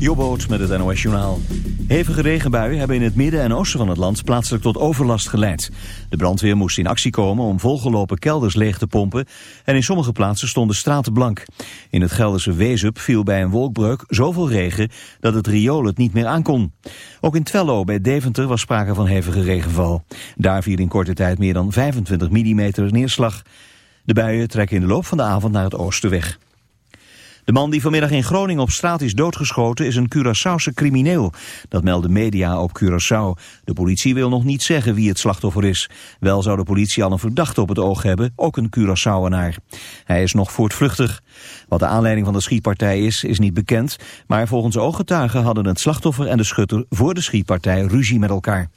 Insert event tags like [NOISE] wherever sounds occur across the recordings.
Jobboot met het NOS Journaal. Hevige regenbuien hebben in het midden en oosten van het land plaatselijk tot overlast geleid. De brandweer moest in actie komen om volgelopen kelders leeg te pompen en in sommige plaatsen stonden straten blank. In het Gelderse Wezup viel bij een wolkbreuk zoveel regen dat het riool het niet meer aankon. Ook in Twello bij Deventer was sprake van hevige regenval. Daar viel in korte tijd meer dan 25 mm neerslag. De buien trekken in de loop van de avond naar het oosten weg. De man die vanmiddag in Groningen op straat is doodgeschoten is een Curaçaose crimineel. Dat melden media op Curaçao. De politie wil nog niet zeggen wie het slachtoffer is. Wel zou de politie al een verdachte op het oog hebben, ook een Curaçaoenaar. Hij is nog voortvluchtig. Wat de aanleiding van de schietpartij is, is niet bekend. Maar volgens ooggetuigen hadden het slachtoffer en de schutter voor de schietpartij ruzie met elkaar.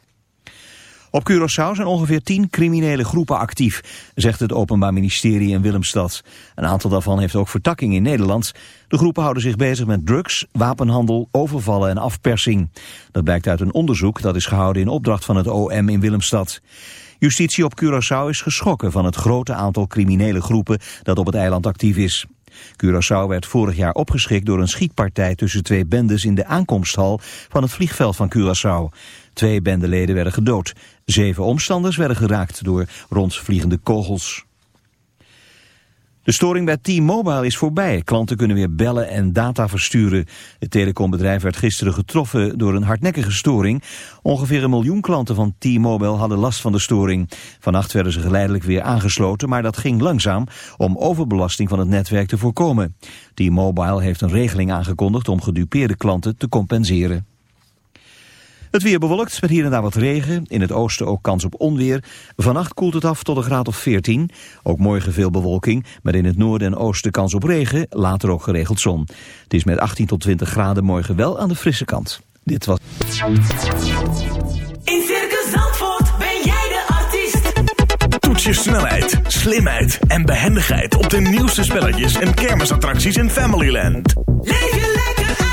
Op Curaçao zijn ongeveer tien criminele groepen actief, zegt het Openbaar Ministerie in Willemstad. Een aantal daarvan heeft ook vertakking in Nederland. De groepen houden zich bezig met drugs, wapenhandel, overvallen en afpersing. Dat blijkt uit een onderzoek dat is gehouden in opdracht van het OM in Willemstad. Justitie op Curaçao is geschrokken van het grote aantal criminele groepen dat op het eiland actief is. Curaçao werd vorig jaar opgeschikt door een schietpartij tussen twee bendes in de aankomsthal van het vliegveld van Curaçao. Twee bendeleden werden gedood. Zeven omstanders werden geraakt door rondvliegende kogels. De storing bij T-Mobile is voorbij. Klanten kunnen weer bellen en data versturen. Het telecombedrijf werd gisteren getroffen door een hardnekkige storing. Ongeveer een miljoen klanten van T-Mobile hadden last van de storing. Vannacht werden ze geleidelijk weer aangesloten, maar dat ging langzaam om overbelasting van het netwerk te voorkomen. T-Mobile heeft een regeling aangekondigd om gedupeerde klanten te compenseren. Het weer bewolkt met hier en daar wat regen. In het oosten ook kans op onweer. Vannacht koelt het af tot een graad of 14. Ook morgen veel bewolking, maar in het noorden en oosten kans op regen. Later ook geregeld zon. Het is met 18 tot 20 graden morgen wel aan de frisse kant. Dit was... In Circus Zandvoort ben jij de artiest. Toets je snelheid, slimheid en behendigheid op de nieuwste spelletjes en kermisattracties in Familyland. Leef je lekker uit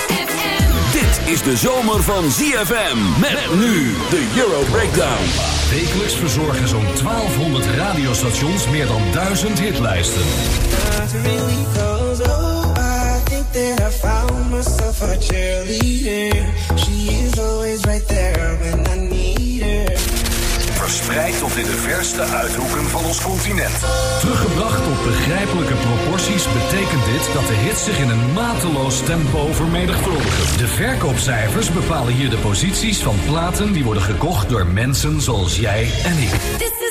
Is de zomer van ZFM. Met nu de Euro Breakdown. Wekelijks verzorgen zo'n 1200 radiostations meer dan 1000 hitlijsten. really goes, oh, I think that I found myself a cheerleader. She is always right there Verspreid tot in de verste uithoeken van ons continent. Teruggebracht tot begrijpelijke proporties betekent dit dat de hits zich in een mateloos tempo vermenigvuldigen. De verkoopcijfers bepalen hier de posities van platen die worden gekocht door mensen zoals jij en ik.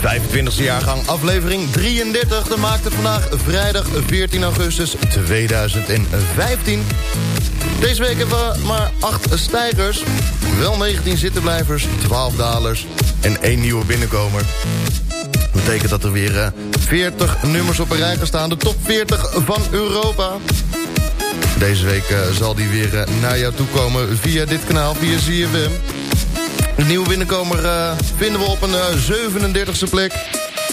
25e jaargang, aflevering 33. Dat maakt het vandaag vrijdag 14 augustus 2015. Deze week hebben we maar 8 stijgers, wel 19 zittenblijvers, 12 dalers en 1 nieuwe binnenkomer. Dat betekent dat er weer eh, 40 nummers op een rij gaan staan. De top 40 van Europa. Deze week eh, zal die weer eh, naar jou toe komen via dit kanaal, via ZFM. De nieuwe binnenkomer eh, vinden we op een eh, 37e plek.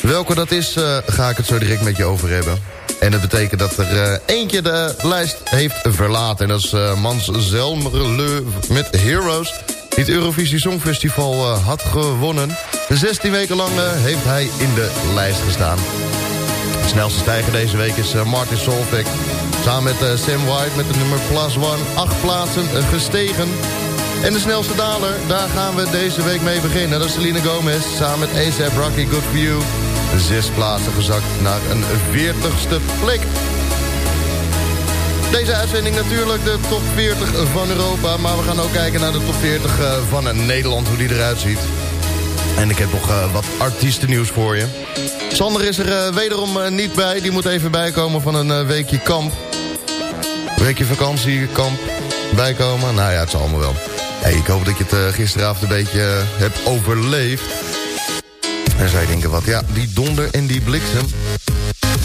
Welke dat is, eh, ga ik het zo direct met je over hebben. En dat betekent dat er eh, eentje de lijst heeft verlaten. En dat is eh, Mans Zelmerleu met Heroes. Die het Eurovisie Songfestival eh, had gewonnen. 16 weken lang eh, heeft hij in de lijst gestaan. De snelste stijger deze week is eh, Martin Solveig. Samen met eh, Sam White met de nummer Plus One. Acht plaatsen eh, gestegen. En de snelste daler, daar gaan we deze week mee beginnen. Dat is Selena Gomez samen met ASAP Rocky Good You. Zes plaatsen gezakt naar een 40ste plek. Deze uitzending natuurlijk de top 40 van Europa. Maar we gaan ook kijken naar de top 40 eh, van Nederland, hoe die eruit ziet. En ik heb nog eh, wat artiestennieuws voor je. Sander is er eh, wederom niet bij. Die moet even bijkomen van een weekje kamp. Weekje vakantie, kamp, bijkomen. Nou ja, het zal allemaal wel. Hey, ik hoop dat je het eh, gisteravond een beetje eh, hebt overleefd. En zij denken wat, ja, die donder en die bliksem.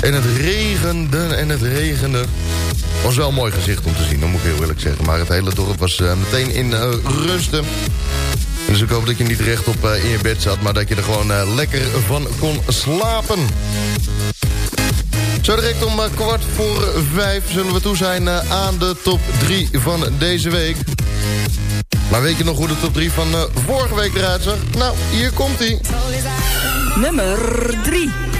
En het regende en het regende. Was wel een mooi gezicht om te zien, dat moet ik heel eerlijk zeggen. Maar het hele dorp was eh, meteen in eh, rusten. Dus ik hoop dat je niet rechtop eh, in je bed zat... maar dat je er gewoon lekker van kon slapen. Zo direct om kwart voor vijf zullen we toe zijn aan de top 3 van deze week. Maar weet je nog hoe de top 3 van eh, vorige week eruit zag? Nou, hier komt hij. Nummer 3.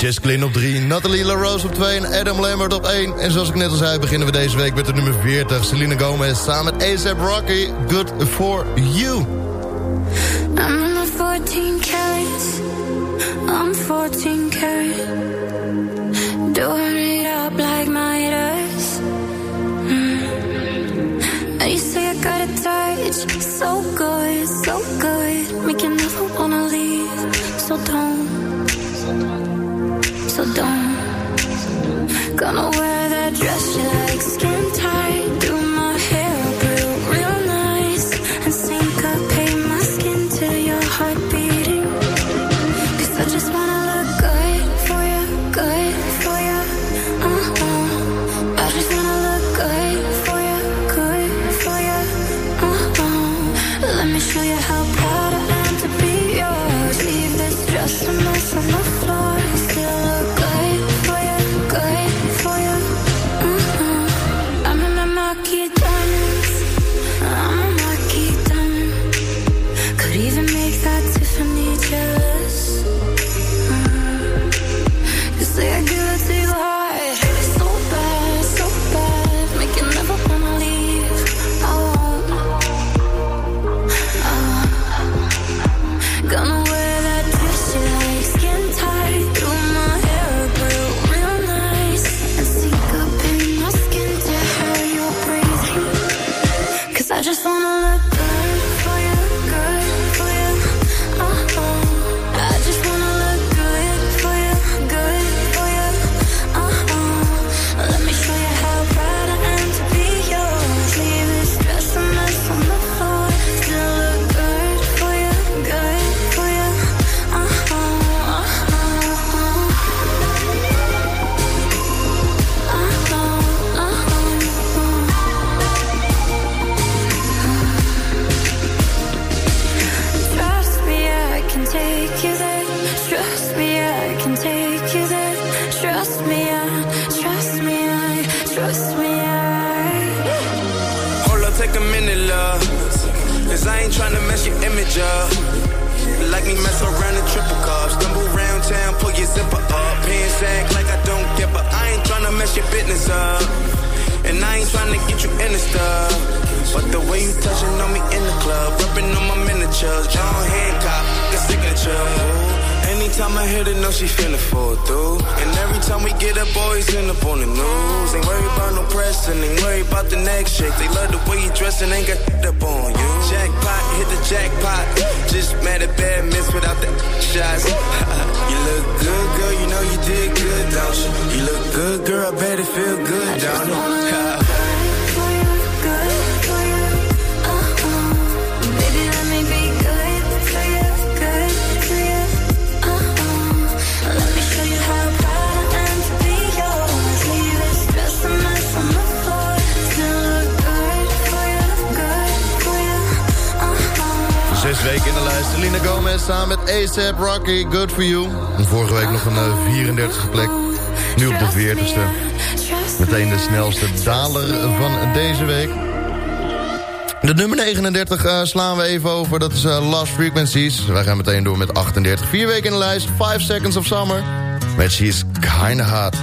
Jess Glynn op 3, Nathalie LaRose op 2 en Adam Lambert op 1. En zoals ik net al zei, beginnen we deze week met de nummer 40. Selena Gomez samen met ASAP Rocky, Good For You. I'm not 14 carats. I'm 14 karat. Doing it up like my ears. Mm. You say I got a touch so good, don't. Gonna wear that dress you stuff. But the way you touching on me in the club, ripping on my miniatures. John Hancock, the signature. Anytime I hit it, know she feeling for through. And every time we get up, boys end up on the news. Ain't worried about no pressing, ain't worried about the next shake. They love the way you dressing, ain't got up on you. Jackpot, hit the jackpot. Just mad at bad miss without the shots. [LAUGHS] you look good, girl, you know you did good, don't you? You look good, girl, I bet it feel good, don't you? [LAUGHS] Selena Gomez samen met ASAP Rocky, Good For You. Vorige week nog een eh, 34e plek. Nu op de 40e. Meteen de snelste daler van deze week. De nummer 39 eh, slaan we even over. Dat is eh, Last Frequencies. Wij gaan meteen door met 38. Vier weken in de lijst. 5 Seconds of Summer. Met She's Kinda Hot.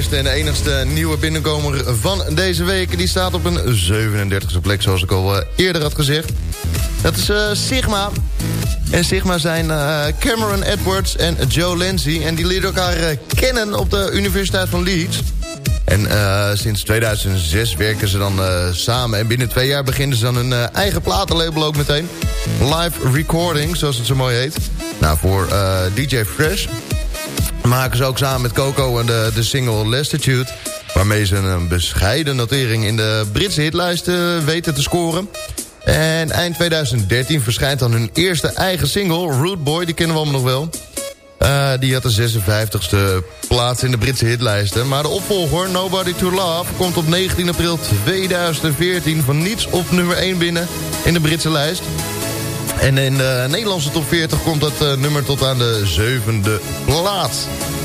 eerste en enigste nieuwe binnenkomer van deze week. Die staat op een 37e plek, zoals ik al eh, eerder had gezegd. Dat is eh, Sigma. En Sigma zijn eh, Cameron Edwards en Joe Lindsay. En die leren elkaar kennen op de Universiteit van Leeds. En sinds 2006 werken ze dan samen. En binnen twee jaar beginnen ze dan hun eigen platenlabel ook meteen. Live Recording, zoals het zo mooi heet. Nou, voor DJ Fresh maken ze ook samen met Coco en de, de single Lastitude... waarmee ze een bescheiden notering in de Britse hitlijsten weten te scoren. En eind 2013 verschijnt dan hun eerste eigen single, Rude Boy, die kennen we allemaal nog wel. Eh, die had de 56ste plaats in de Britse hitlijsten. Maar de opvolger, Nobody to Love, komt op 19 april 2014 van niets op nummer 1 binnen in de Britse lijst. En in de Nederlandse top 40 komt dat eh, nummer tot aan de zevende plaats.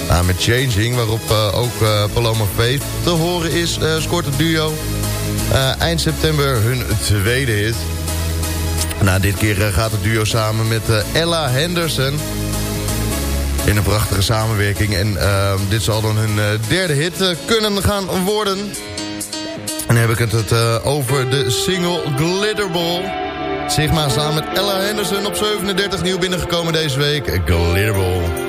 Nou, met Changing, waarop eh, ook eh, Paloma Faith te horen is, eh, scoort het duo eh, eind september hun tweede hit. Nou, dit keer eh, gaat het duo samen met eh, Ella Henderson. In een prachtige samenwerking. En eh, dit zal dan hun eh, derde hit eh, kunnen gaan worden. En dan heb ik het eh, over de single Glitterball. Sigma samen met Ella Henderson op 37 nieuw binnengekomen deze week. Glitterball.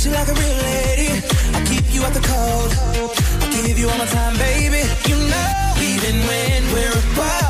treat you like a real lady. I keep you out the cold. I give you all my time, baby. You know, even when we're apart.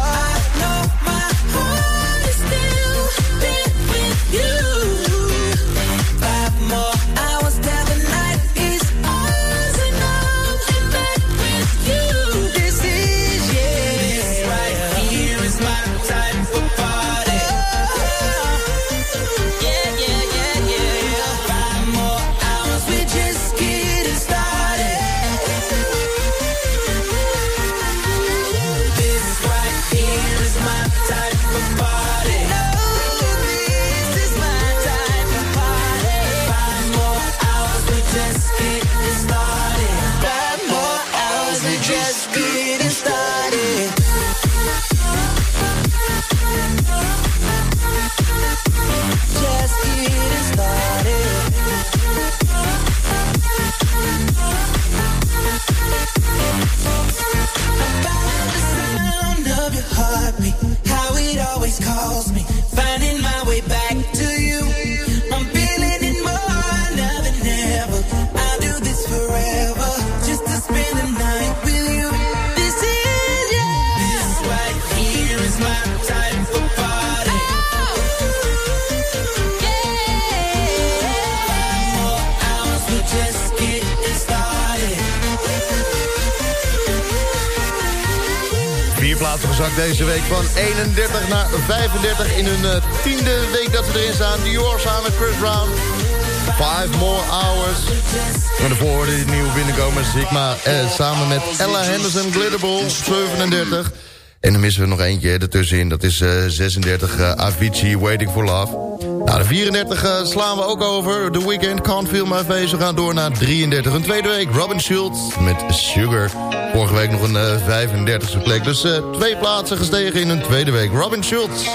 deze week van 31 naar 35 in hun eh, tiende week dat ze erin staan. Dior samen Chris Brown. Five more hours. Maar de hoorde nieuwe nieuw binnenkomen Sigma eh, samen met Ella Henderson Glitterball 37. En dan missen we nog eentje ertussenin. Dat is eh, 36 eh, Avicii, Waiting for Love. Na de 34 eh, slaan we ook over. The Weekend, Can't Feel My Face. We gaan door naar 33. Een tweede week, Robin Schultz met Sugar. Vorige week nog een 35e plek. Dus twee plaatsen gestegen in een tweede week. Robin Schultz.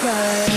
Go.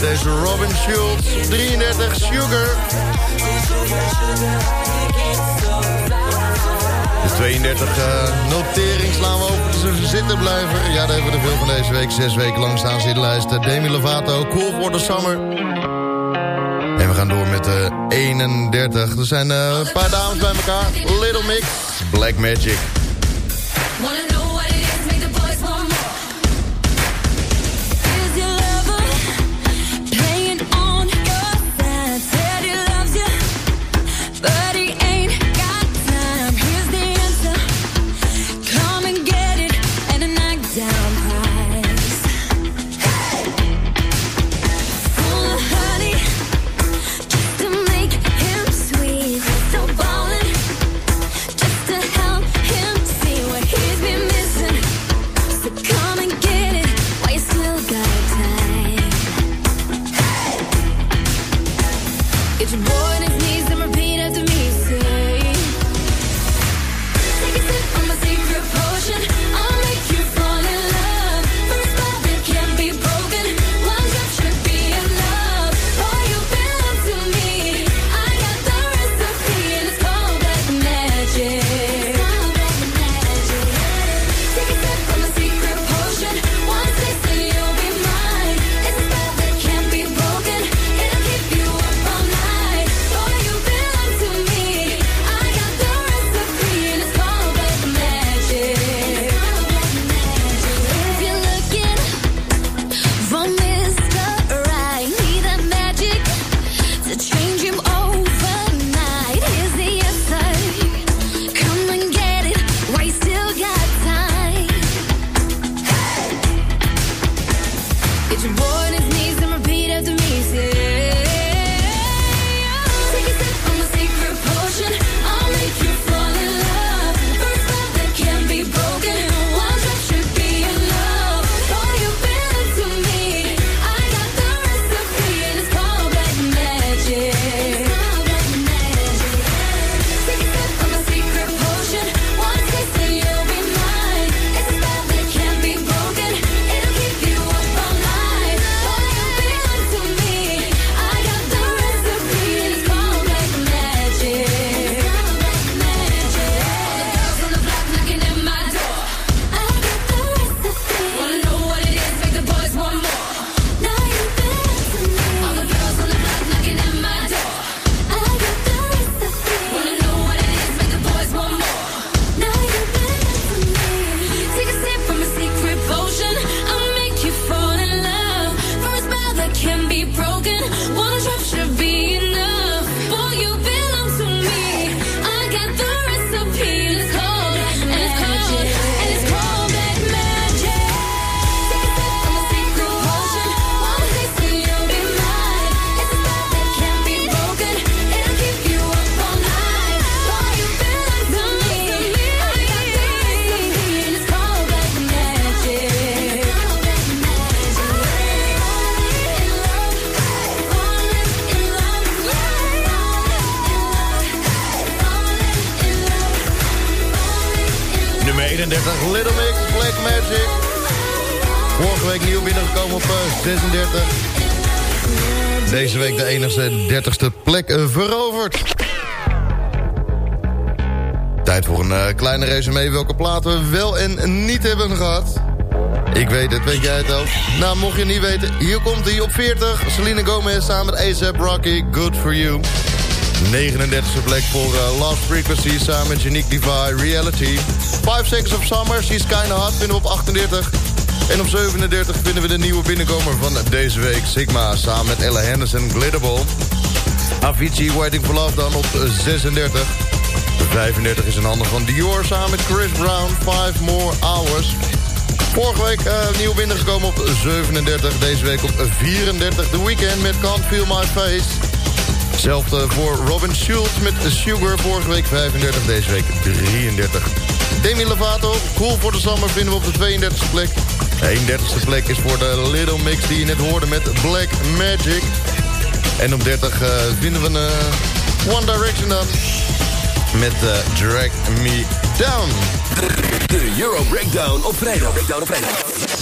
deze Robin Schultz 33, Sugar. De 32 uh, eh, notering slaan we open, dus ze zitten blijven. Ja, daar hebben we er veel van deze week. Zes weken lang staan ze in de lijst. Eh, Demi Lovato, Cool for the Summer. En we gaan door met eh, de 31. Er zijn een paar dames bij elkaar. Little Mix, Black Magic. 30ste plek eh, veroverd. Tijd voor een eh, kleine resume welke platen we wel en niet hebben gehad. Ik weet het, weet jij het ook? Nou, mocht je niet weten, hier komt hij op 40. Celine Gomez samen met ASAP Rocky, Good For You. 39e plek voor eh, Last Frequency samen met Unique Divide, Reality. 5 Seconds of Summer, She's Kinda Hot, vinden we op 38. En op 37 vinden we de nieuwe binnenkomer van deze week, Sigma, samen met Ella Henderson, Glitterball. Avicii, Waiting for Love dan op 36. 35 is een handen van Dior samen met Chris Brown, 5 More Hours. Vorige week uh, nieuw binnengekomen op 37. Deze week op 34. The Weeknd met Can't Feel My Face. Hetzelfde voor Robin Schultz met Sugar. Vorige week 35, deze week 33. Demi Lovato, Cool for the Summer, vinden we op de 32e plek. De 31e plek is voor de Little Mix die je net hoorde met Black Magic. En op 30 uh, vinden we een uh, One Direction dan. Met uh, Drag Me Down. De Euro Breakdown op vrijdag. Breakdown op vrijdag.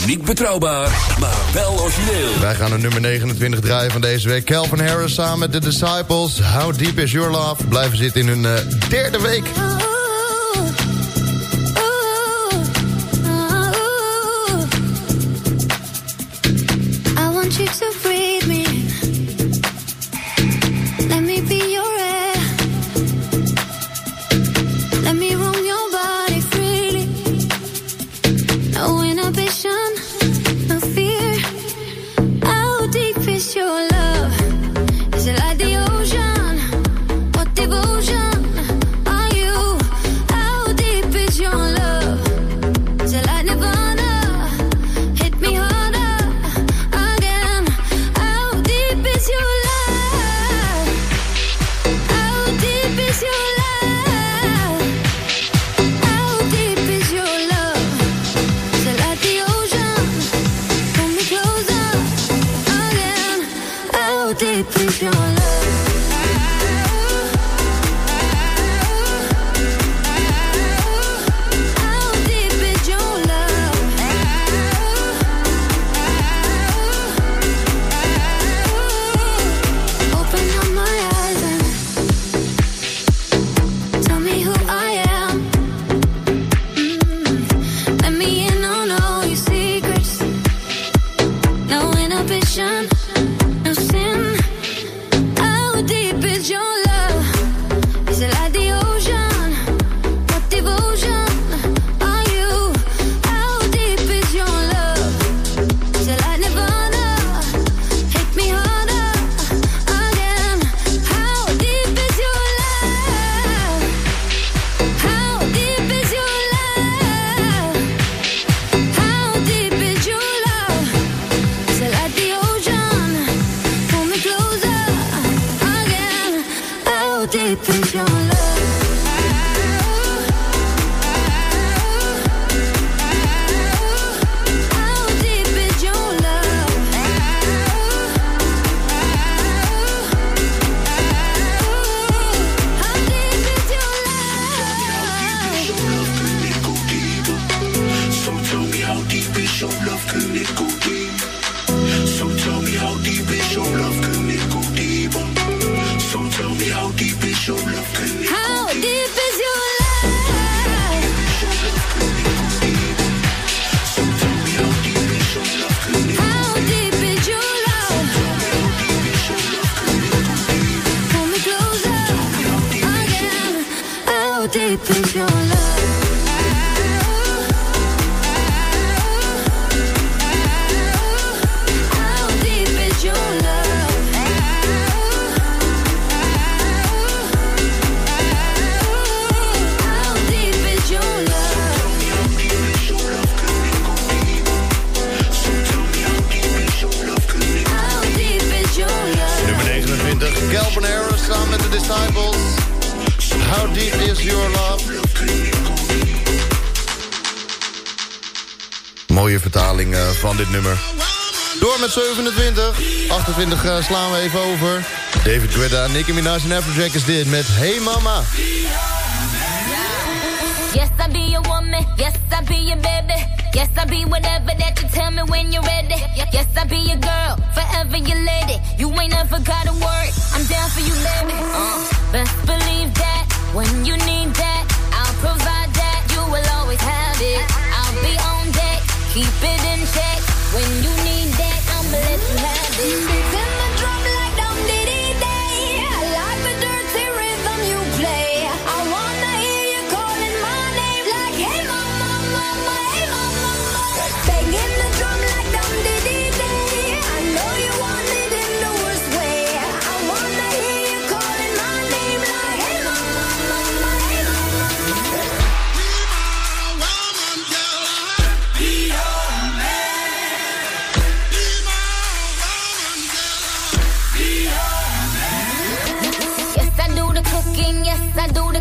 Niet betrouwbaar, maar wel origineel. Wij gaan de nummer 29 draaien van deze week. Calvin Harris samen met The Disciples. How Deep Is Your Love? Blijven zitten in hun derde week. How deep is your love? Dit nummer. Door met 27. 28 uh, slaan we even over. David Guetta, Nicki Minaj en Afrojack is dit met Hey Mama. Yes, I be your woman. Yes, I be your baby. Yes, I'll be whatever that you tell me when you're ready. Yes, I'll be your girl, forever your lady. You ain't never gotta worry, I'm down for you, baby. Uh, best believe that when you need that, I'll provide that. You will always have it. I'll be on deck, keep it in check. When you need that, I'ma let you have it.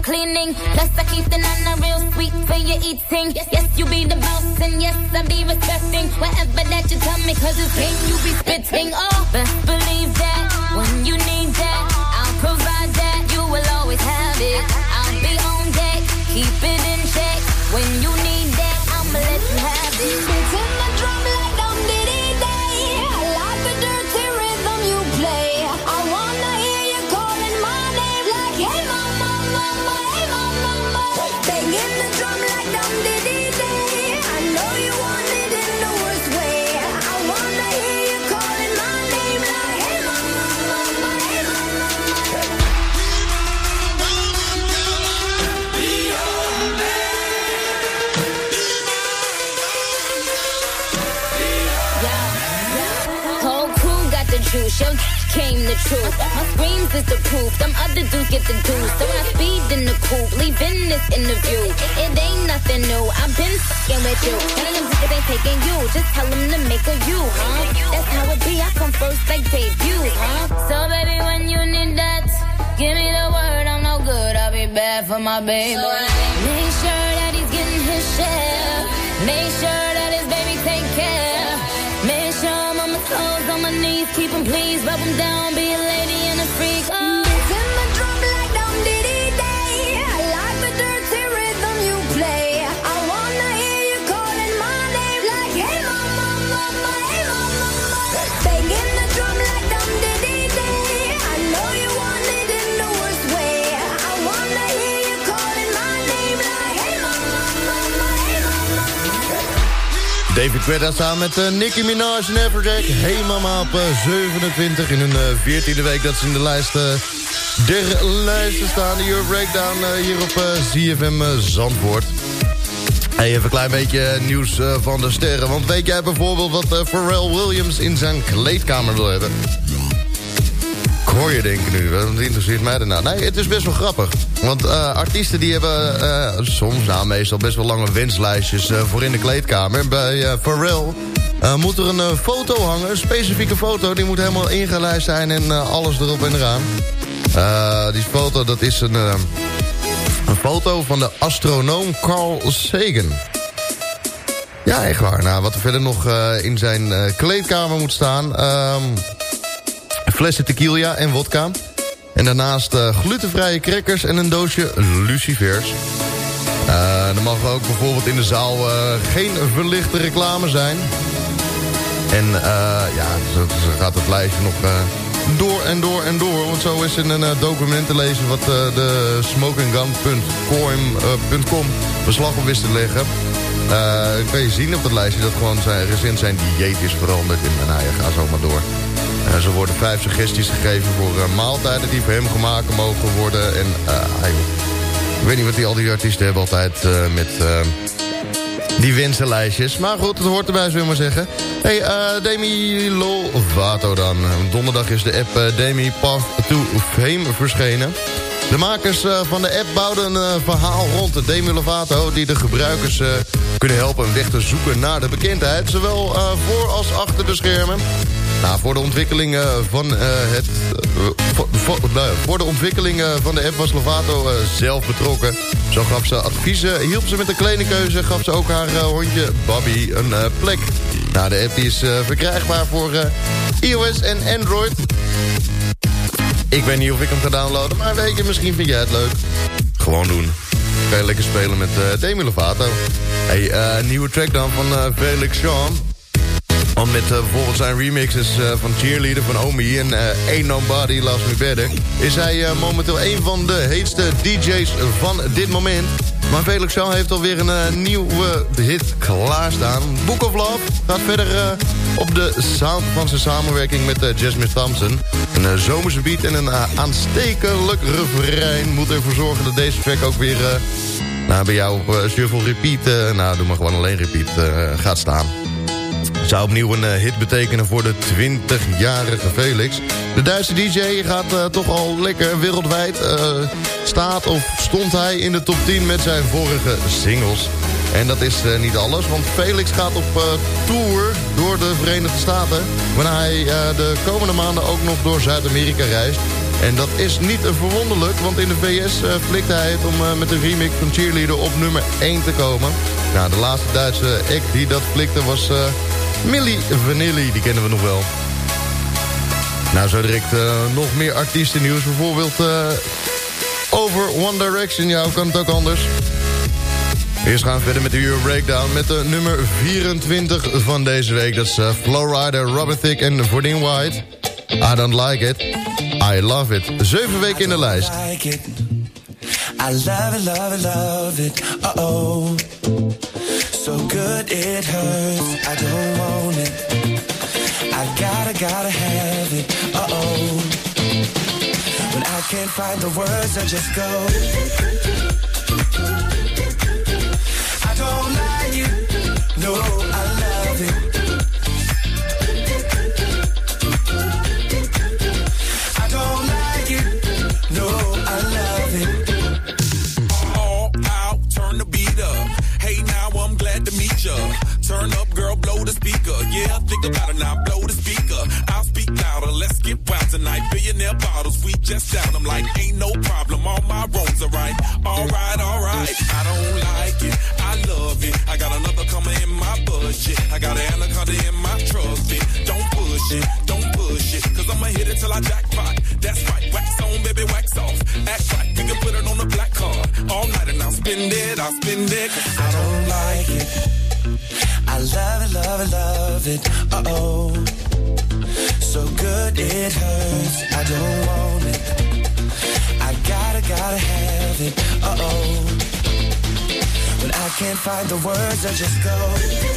Cleaning. Plus, I keep the nana real sweet for your eating. Yes, you be the boss, and yes, I be respecting whatever that you tell me. Cause it's game you be spitting. Oh, My screams is the proof, them other dudes get the dues. So I speed in the coupe, leaving this interview. It ain't nothing new, I've been fucking with you. None of them niggas ain't taking you, just tell them to make a you, huh? That's how it be, I come first like debut, huh? So baby, when you need that, give me the word, I'm no good, I'll be bad for my baby. Make sure that he's getting his share. Make sure keep him please, rub him down, be a David Guetta samen met eh, Nicki Minaj en Everjack. Hey mama op eh, 27 in hun eh, 14e week dat ze in de lijst eh, der lijsten staan. De Euro Breakdown eh, hier op eh, ZFM eh, Zandvoort. Even een klein beetje nieuws eh, van de sterren. Want weet jij bijvoorbeeld wat eh, Pharrell Williams in zijn kleedkamer wil hebben? Ik hoor je denken nu, wat interesseert mij daarna? Nee, het is best wel grappig. Want eh, artiesten die hebben eh, soms, nou meestal best wel lange wenslijstjes eh, voor in de kleedkamer. Bij Pharrell moet er een foto hangen, een specifieke foto. Die moet helemaal ingelijst zijn en alles erop en eraan. Die foto, dat is een, een foto van de astronoom Carl Sagan. Ja, echt waar. Nou, wat er verder nog in zijn kleedkamer moet staan... ehm, flessen tequila en wodka. En daarnaast eh, glutenvrije crackers en een doosje lucifers. Eh er mag ook bijvoorbeeld in de zaal eh, geen verlichte reclame zijn. En ja, zo, gaat het lijstje nog door en door en door. Want zo is in een document te lezen wat de smokinggun.com beslag op wist te leggen. Kan je zien op dat lijstje dat gewoon zijn, recent zijn dieet is veranderd. En nou ja, ga zo maar door. Uh, worden vijf suggesties gegeven voor uh, maaltijden die voor hem gemaakt mogen worden. En uh, ik weet niet wat die, al die artiesten hebben altijd met die wensenlijstjes. Maar goed, het hoort erbij, zullen we maar zeggen. Hey, Demi Lovato dan. Donderdag is de app Demi Path to Fame verschenen. De makers van de app bouwden een verhaal rond de Demi Lovato... die de gebruikers kunnen helpen weg te zoeken naar de bekendheid. Zowel voor als achter de schermen. Nou, voor de ontwikkeling uh, van uh, het... Voor, voor, nou, voor de ontwikkeling van de app was Lovato zelf betrokken. Zo gaf ze adviezen, hielp ze met de kledingkeuze... gaf ze ook haar hondje Bobby een plek. Nou, de app is verkrijgbaar voor iOS en Android. Ik weet niet of ik hem ga downloaden, maar weet je, misschien vind jij het leuk. Gewoon doen. Kan je lekker spelen met eh Demi Lovato. Hey, eh, nieuwe track dan van eh, Felix Jean. Want met eh, bijvoorbeeld zijn remixes eh, van Cheerleader van Omi en eh Ain't Nobody Loves Me Better... is hij eh, momenteel een van de heetste DJ's van dit moment. Maar Felix Jean heeft alweer een eh, nieuwe hit klaarstaan. Book of Love gaat verder eh, op de sound van zijn samenwerking met eh, Jasmine Thompson. Een eh, zomerse beat en een eh, aanstekelijk refrein moet ervoor zorgen dat deze track ook weer... eh, nou, bij jou shuffle repeat, eh, nou doe maar gewoon alleen repeat, eh, gaat staan. Zou opnieuw een eh, hit betekenen voor de 20-jarige Felix. De Duitse DJ gaat eh, toch al lekker wereldwijd. eh, staat of stond hij in de top 10 met zijn vorige singles. En dat is niet alles, want Felix gaat op tour door de Verenigde Staten... waarna hij de komende maanden ook nog door Zuid-Amerika reist. En dat is niet verwonderlijk, want in de VS uh, flikte hij het om uh, met een remix van Cheerleader op nummer 1 te komen. Nou, de laatste Duitse act die dat flikte was uh, Millie Vanilli, die kennen we nog wel. Nou, zo direct uh, nog meer artiestennieuws, bijvoorbeeld uh, over One Direction. Ja, kan het ook anders? Eerst gaan we verder met de Euro Breakdown met de nummer 24 van deze week. Dat is uh, Flowrider, Robert Thicke en Verdine White. I don't like it. I love it. Zeven weken in de lijst. Like it. I love it, love it, love it. Uh oh. So good it hurts. I don't want it. I gotta, gotta have it. Uh oh. When I can't find the words, I just go. The words, are just go.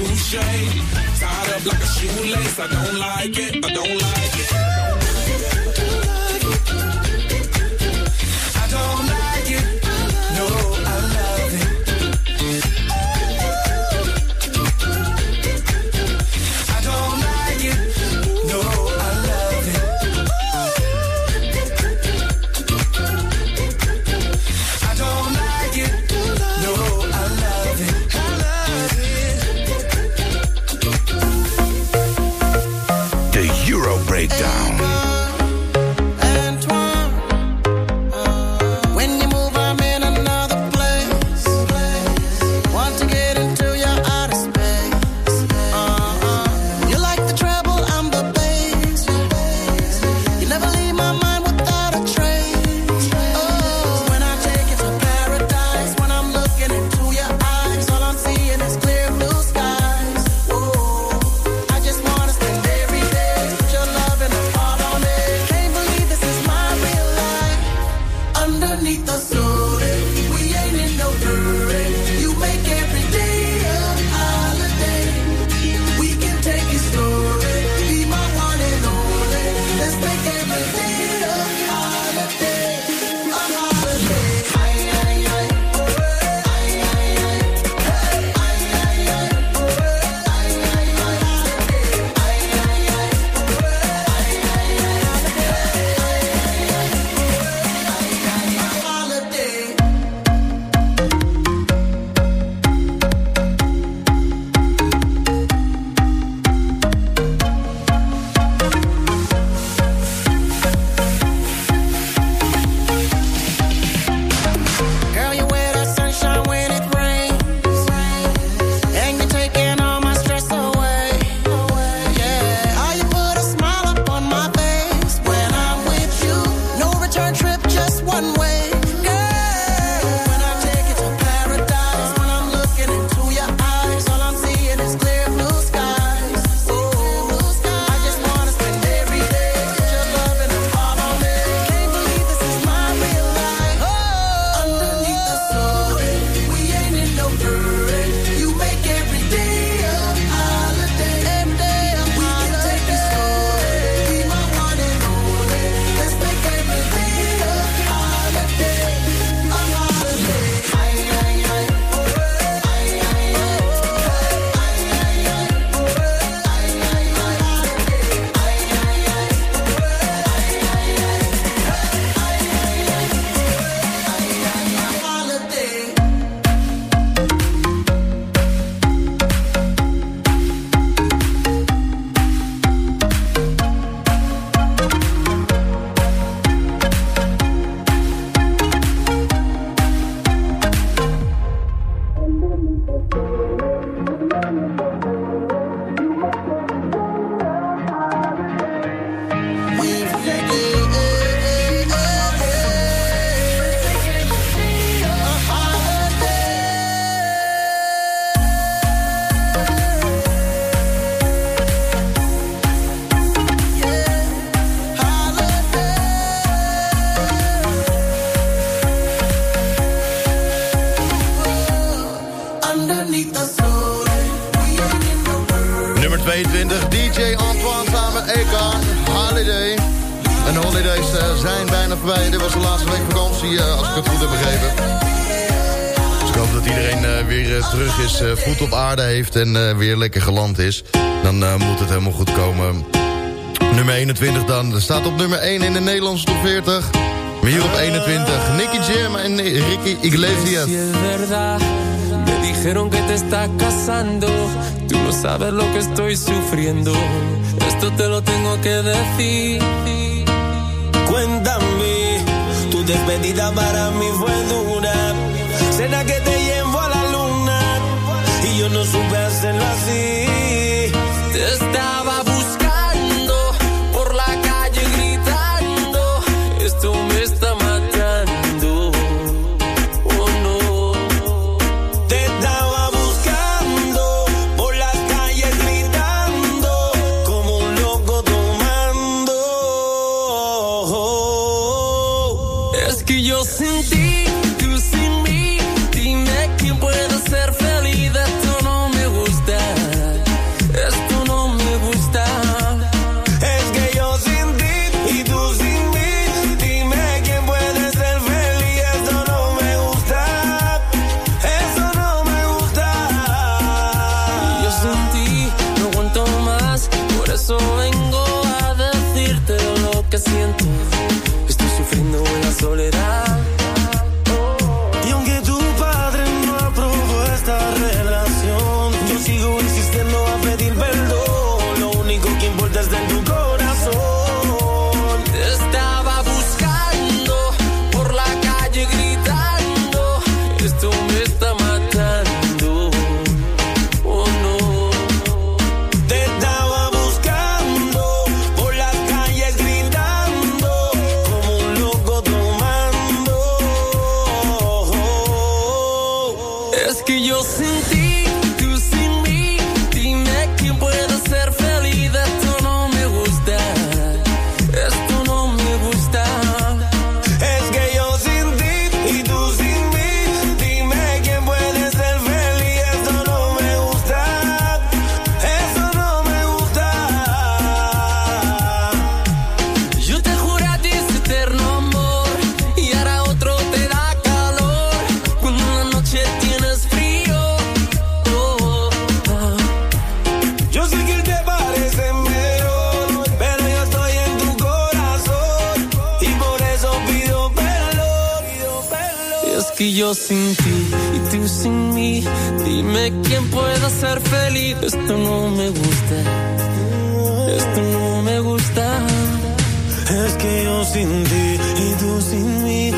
Touche. Tied up like a shoelace. I don't like it. I don't like it. heeft en eh, weer lekker geland is... dan eh, moet het helemaal goed komen. Nummer 21 dan. Staat op nummer 1 in de Nederlandse top 40. Hier op 21, Nicky Jam en Ricky Iglesias. Dijeron que te está casando. Tú no sabes lo que estoy sufriendo. Esto te lo tengo que decir. Cuéntame, tu despedida para mí fue dura. Que no supiste así. Te estaba sin ti y tú sin mí.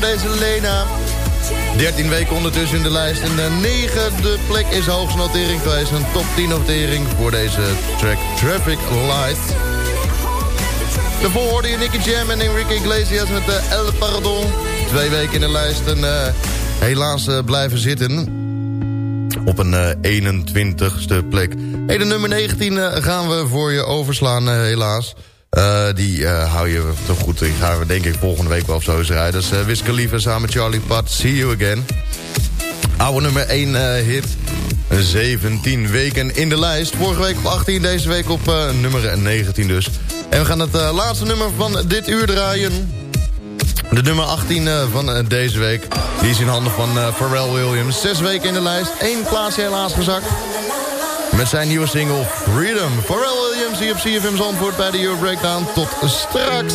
Voor deze Lena. 13 weken ondertussen in de lijst. En de negende plek is hoogste notering geweest. Een top 10 notering voor deze track Traffic Light. Daarvoor hoorde je Nicky Jam en Enrique Iglesias met de El Paradon. Twee weken in de lijst en eh, helaas eh, blijven zitten. Op een eh, 21ste plek. Hey, de nummer 19 eh, gaan we voor je overslaan, eh, helaas. Eh, die eh, hou je toch goed. Die gaan we denk ik volgende week wel of zo eens rijden. Is uh, Wiz Khalifa samen met Charlie Pat. See you again. Oude nummer 1 eh, hit. 17 weken in de lijst. Vorige week op 18, deze week op eh, nummer 19 dus. En we gaan het eh, laatste nummer van dit uur draaien. De nummer 18 eh, van eh, deze week. Die is in handen van eh, Pharrell Williams. Zes weken in de lijst. Eén plaatsje helaas gezakt. Met zijn nieuwe single Freedom. Pharrell Williams hier op CFM Zandvoort bij de Euro Breakdown. Tot straks.